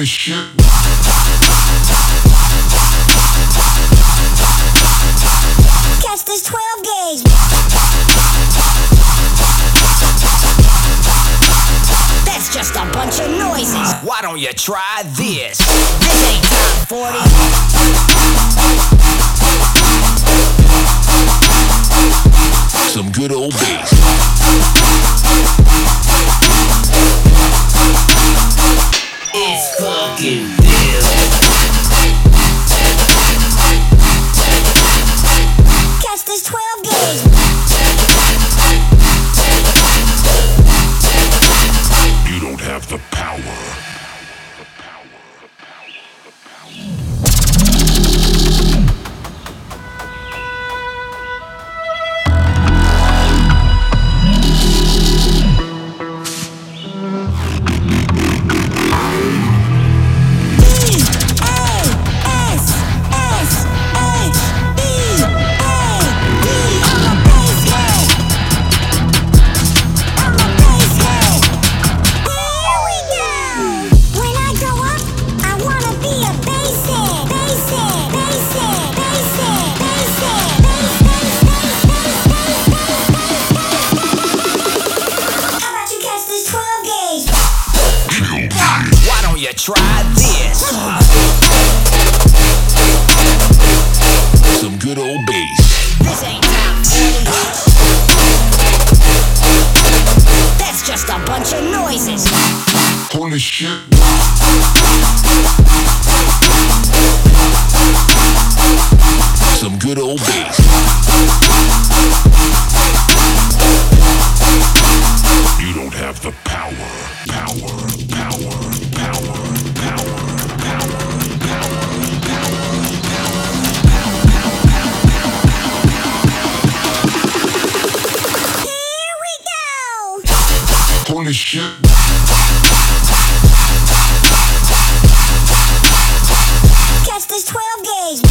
Catch this 12 gauge. That's just a bunch of noises. Why don't you try this? This ain't top 40. Some good old bass. Fucking deal. Try this? Some good old bass. This ain't top 40. That's just a bunch of noises. Holy shit. Some good old bass. Holy shit. Catch this 12 gauge.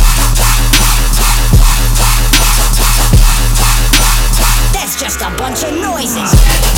That's just a bunch of noises.